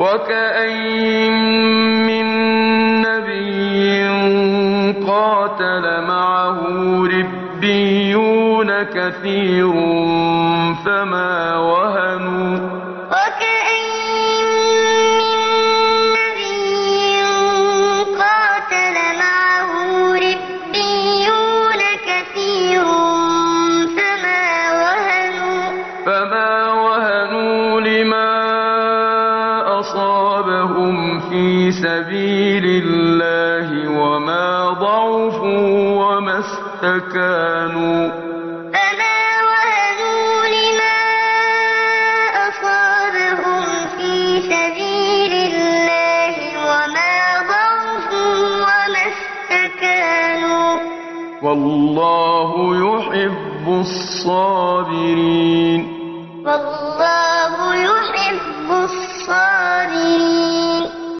وكأين من نبي قاتل معه ربيون كثير فما وهنوا وكأين من نبي قاتل معه ربيون كثير فما وهنوا فما وهنوا لما أصابهم في سبيل الله وما ضعفوا وما استكانوا. فما وهنوا لما أصابهم في سبيل الله وما ضعفوا وما استكانوا. والله يحب الصابرين.